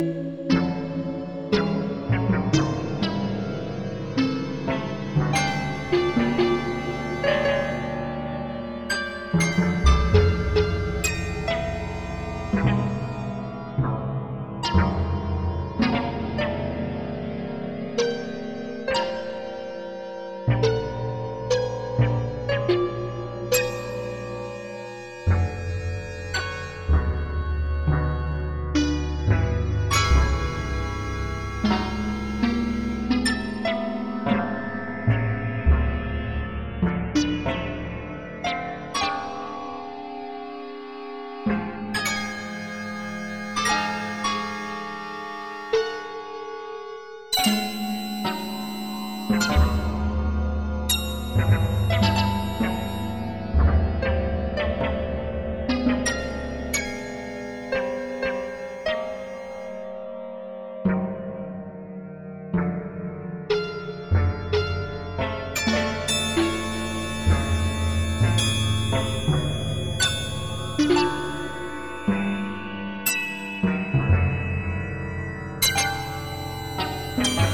thank you. you